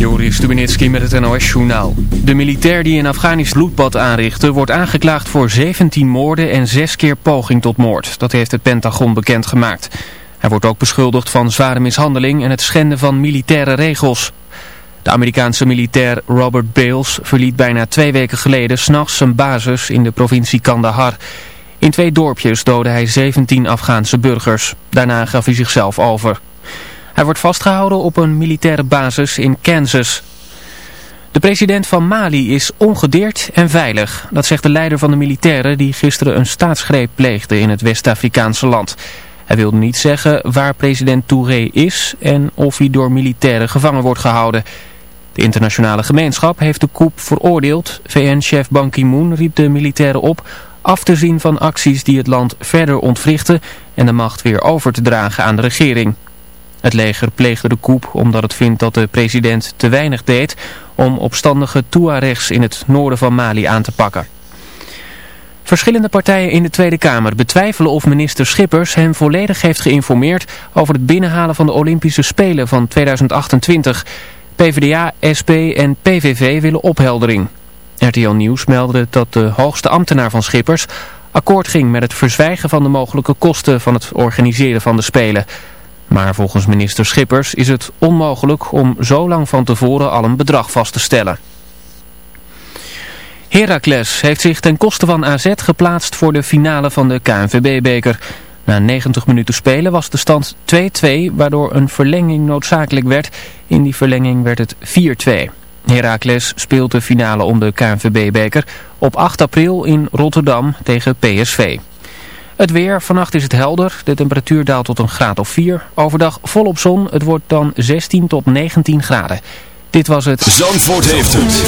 Joris Stubenitski met het NOS-journaal. De militair die in Afghanistan bloedbad aanrichtte... wordt aangeklaagd voor 17 moorden en 6 keer poging tot moord. Dat heeft het Pentagon bekendgemaakt. Hij wordt ook beschuldigd van zware mishandeling... en het schenden van militaire regels. De Amerikaanse militair Robert Bales verliet bijna twee weken geleden... s'nachts zijn basis in de provincie Kandahar... In twee dorpjes doodde hij 17 Afghaanse burgers. Daarna gaf hij zichzelf over. Hij wordt vastgehouden op een militaire basis in Kansas. De president van Mali is ongedeerd en veilig. Dat zegt de leider van de militairen die gisteren een staatsgreep pleegde in het West-Afrikaanse land. Hij wilde niet zeggen waar president Touré is en of hij door militairen gevangen wordt gehouden. De internationale gemeenschap heeft de coup veroordeeld. VN-chef Ban Ki-moon riep de militairen op af te zien van acties die het land verder ontwrichten en de macht weer over te dragen aan de regering. Het leger pleegde de coup omdat het vindt dat de president te weinig deed om opstandige Tuaregs in het noorden van Mali aan te pakken. Verschillende partijen in de Tweede Kamer betwijfelen of minister Schippers hem volledig heeft geïnformeerd over het binnenhalen van de Olympische Spelen van 2028. PvdA, SP en PVV willen opheldering. RTL Nieuws meldde dat de hoogste ambtenaar van Schippers akkoord ging met het verzwijgen van de mogelijke kosten van het organiseren van de Spelen. Maar volgens minister Schippers is het onmogelijk om zo lang van tevoren al een bedrag vast te stellen. Heracles heeft zich ten koste van AZ geplaatst voor de finale van de KNVB-beker. Na 90 minuten spelen was de stand 2-2, waardoor een verlenging noodzakelijk werd. In die verlenging werd het 4-2. Heracles speelt de finale om de KNVB-beker op 8 april in Rotterdam tegen PSV. Het weer, vannacht is het helder. De temperatuur daalt tot een graad of 4. Overdag volop zon. Het wordt dan 16 tot 19 graden. Dit was het... Zandvoort heeft het.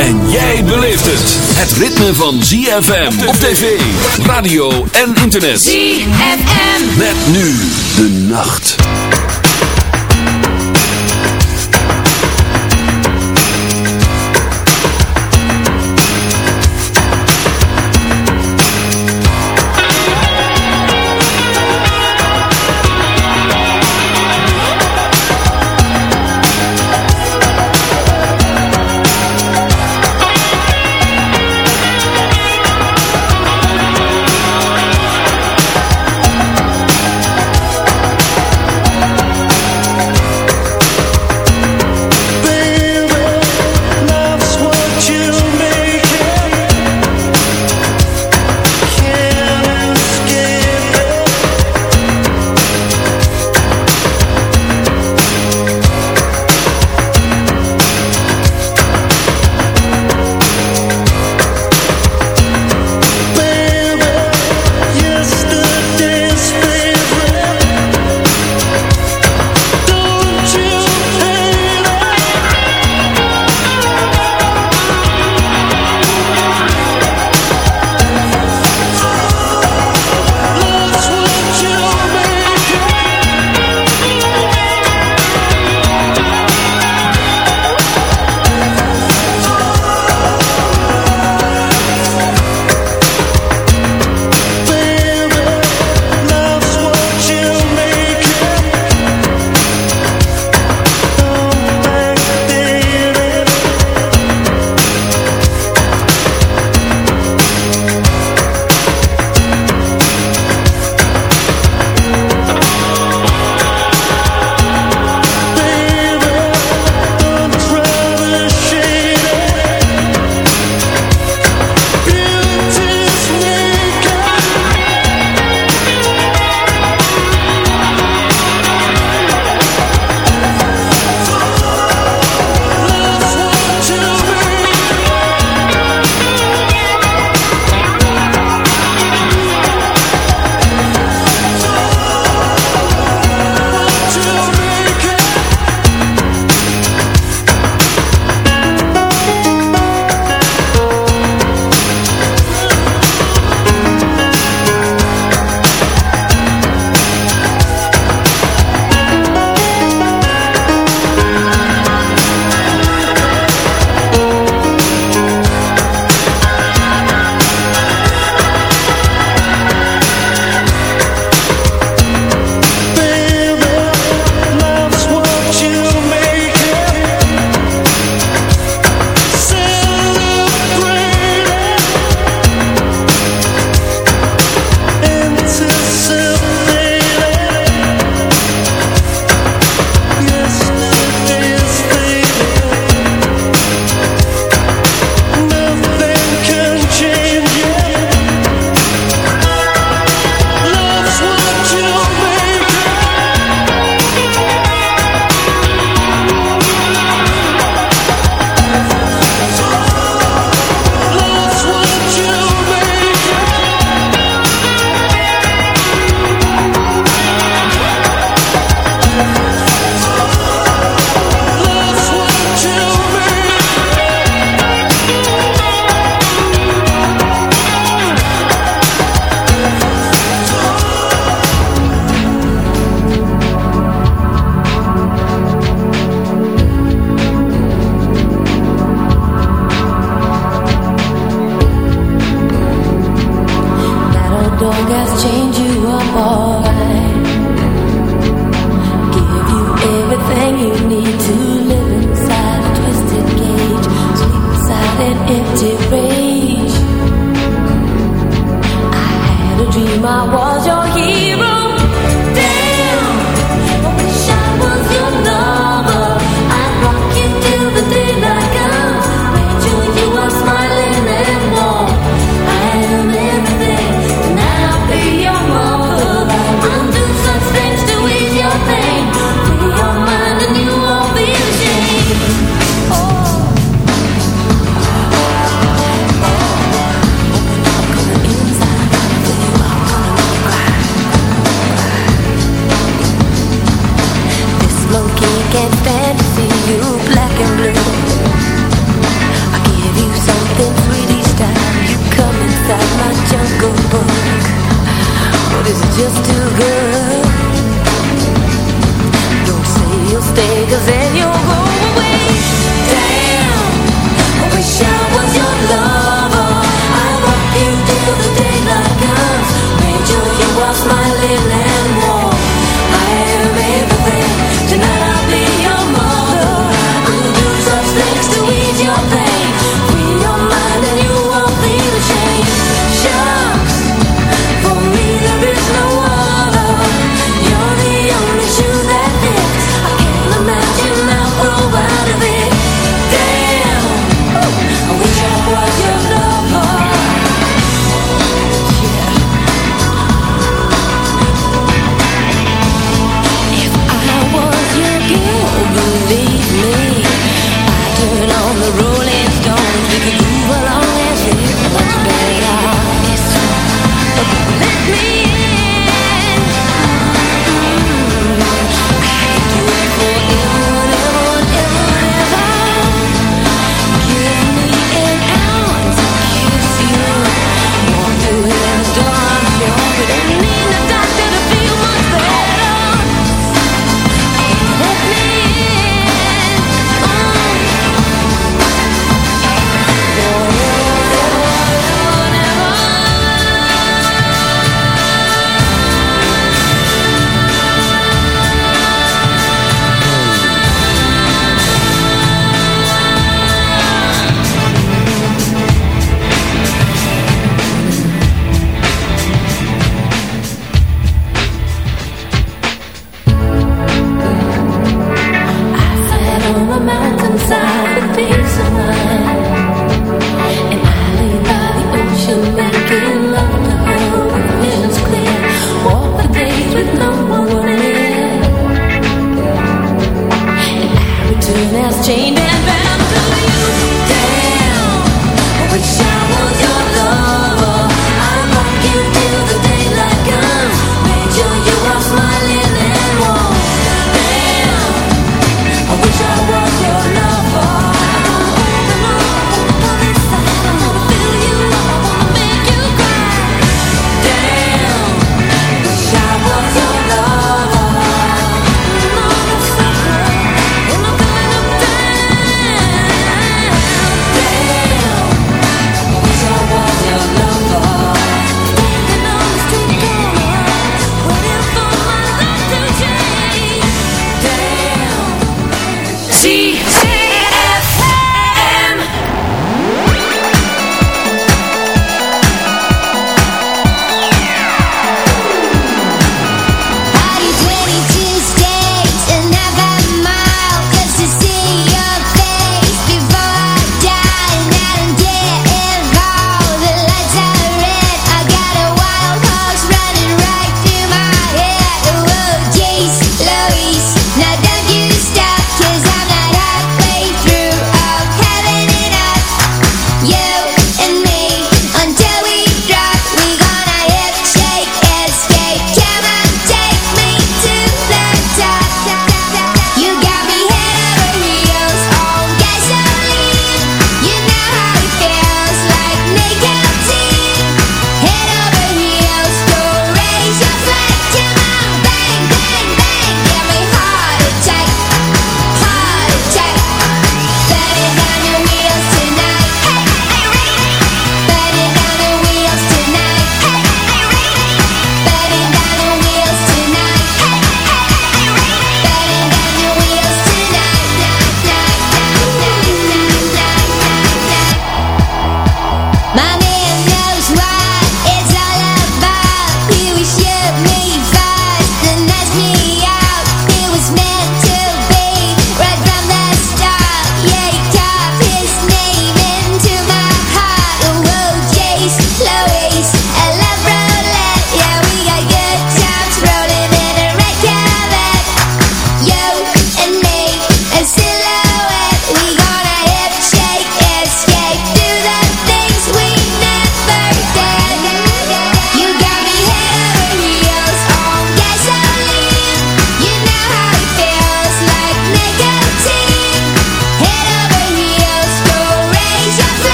En jij beleeft het. Het ritme van ZFM op tv, radio en internet. ZFM. Met nu de nacht.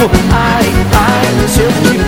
Ai, Ai, ai, seu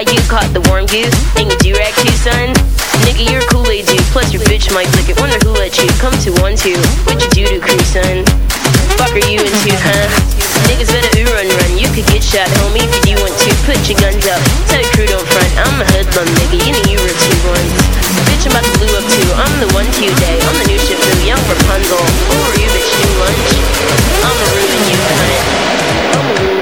you caught the warm goose and your do-rag too, son. Nigga, you're Kool-Aid dude, plus your bitch might lick it. Wonder who let you come to one two. What you do to crew, son? Fuck are you into, huh? Niggas better ooh run run. You could get shot, homie, if you want to. Put your guns up. Tell your crew don't front. I'm a hoodlum, nigga. You know you were two ones. Bitch, I'm about to blue up too. I'm the one to you day. I'm the new Shifu, young Rapunzel. Who are you, bitch? New lunch. I'm a Reuben, you cunt. I'm a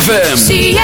ZFM.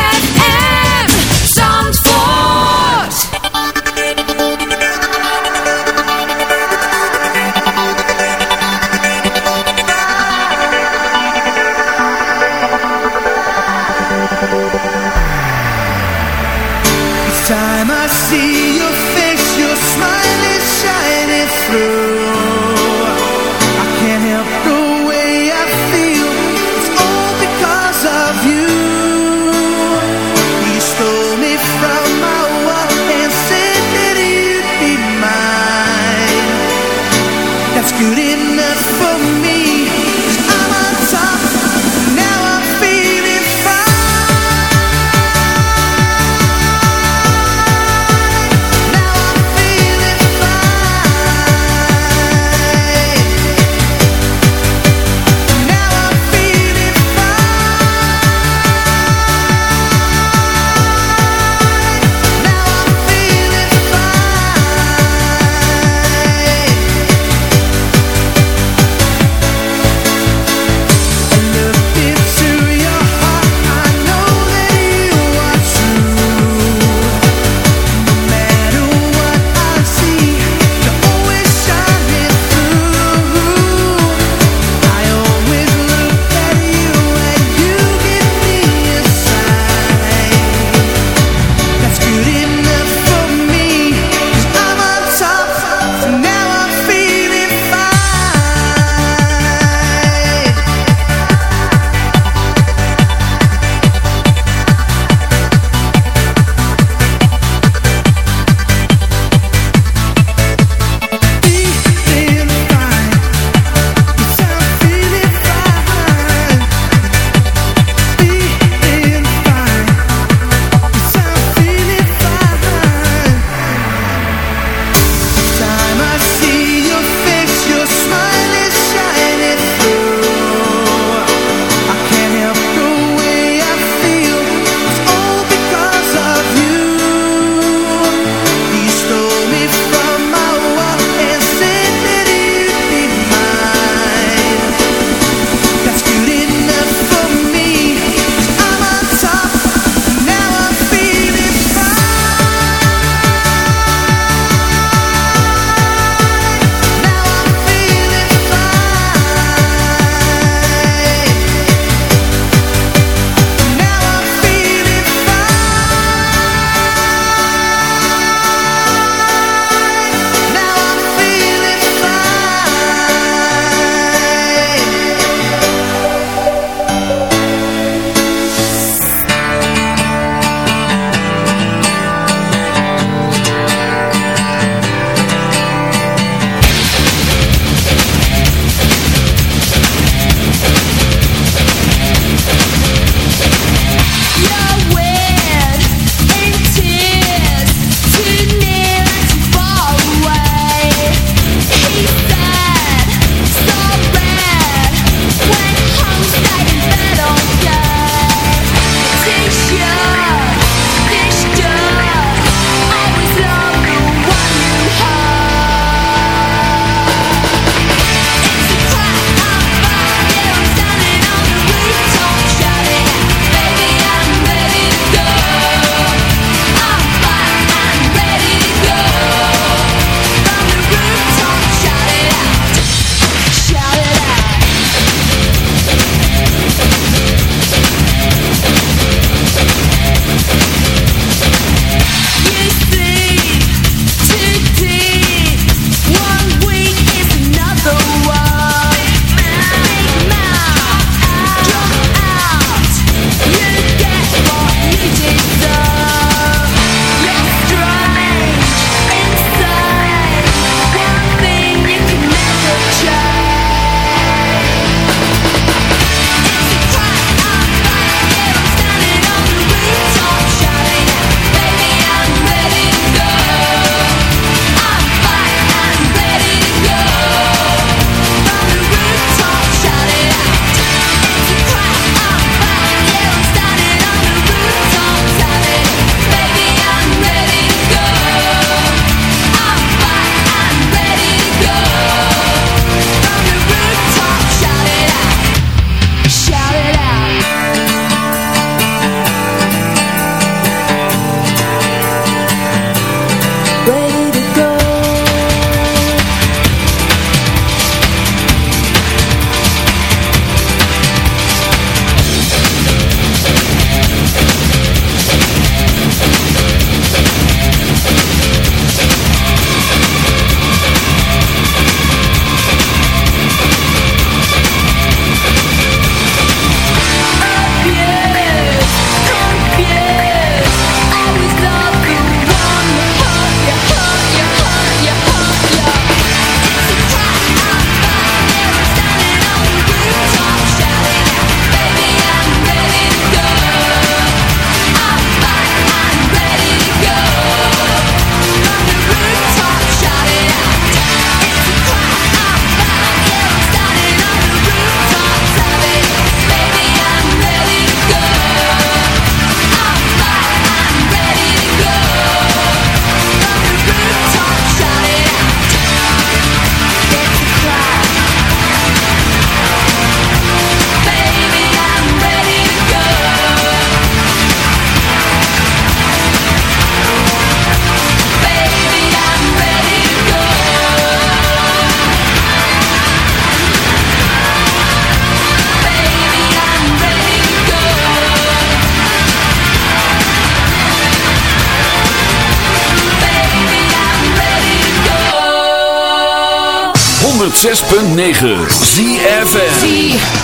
106.9 ZFN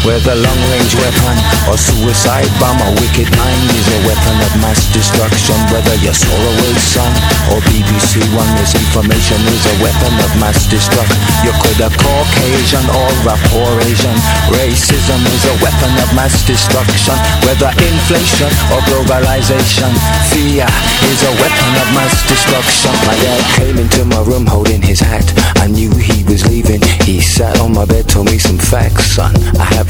Whether long-range weapon or suicide bomb, a wicked mind is a weapon of mass destruction. Whether you're Solarway Sun or BBC One, misinformation is a weapon of mass destruction. You could have Caucasian or rapport Asian. Racism is a weapon of mass destruction. Whether inflation or globalization, fear is a weapon of mass destruction. My dad came into my room holding his hat. I knew he was leaving. He sat on my bed, told me some facts, son. I have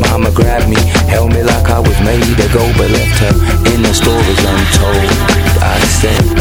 Mama grabbed me, held me like I was made to go, but left her in the stories untold. I said,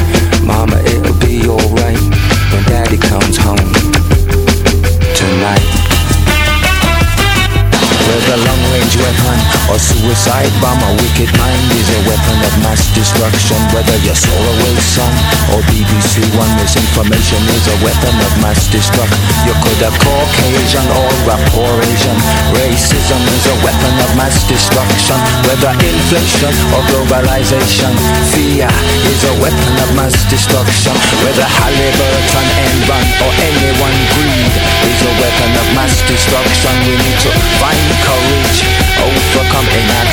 bomb, a wicked mind is a weapon of mass destruction. Whether you're Solarway Sun or BBC One, misinformation is a weapon of mass destruction. You could have Caucasian or rapport Asian. Racism is a weapon of mass destruction. Whether inflation or globalization, fear is a weapon of mass destruction. Whether Halliburton, Enron or anyone greed is a weapon of mass destruction. We need to find courage, overcome inaction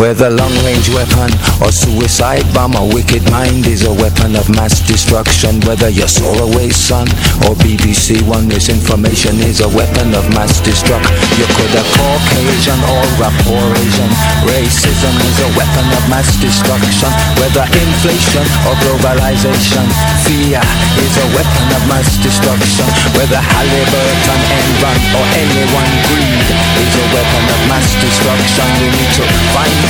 Whether long-range weapon or suicide bomb, a wicked mind is a weapon of mass destruction. Whether you're Solarway Sun or BBC One, misinformation is a weapon of mass destruction. You could have Caucasian or rapport Asian. Racism is a weapon of mass destruction. Whether inflation or globalization, fear is a weapon of mass destruction. Whether Halliburton, Enron or anyone greed is a weapon of mass destruction. We need to find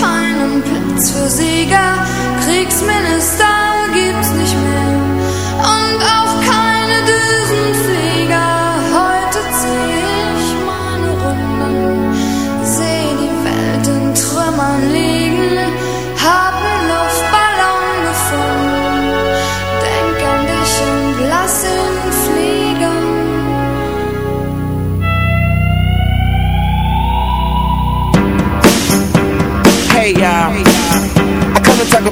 keinen Platz für Sieger, Kriegsminister.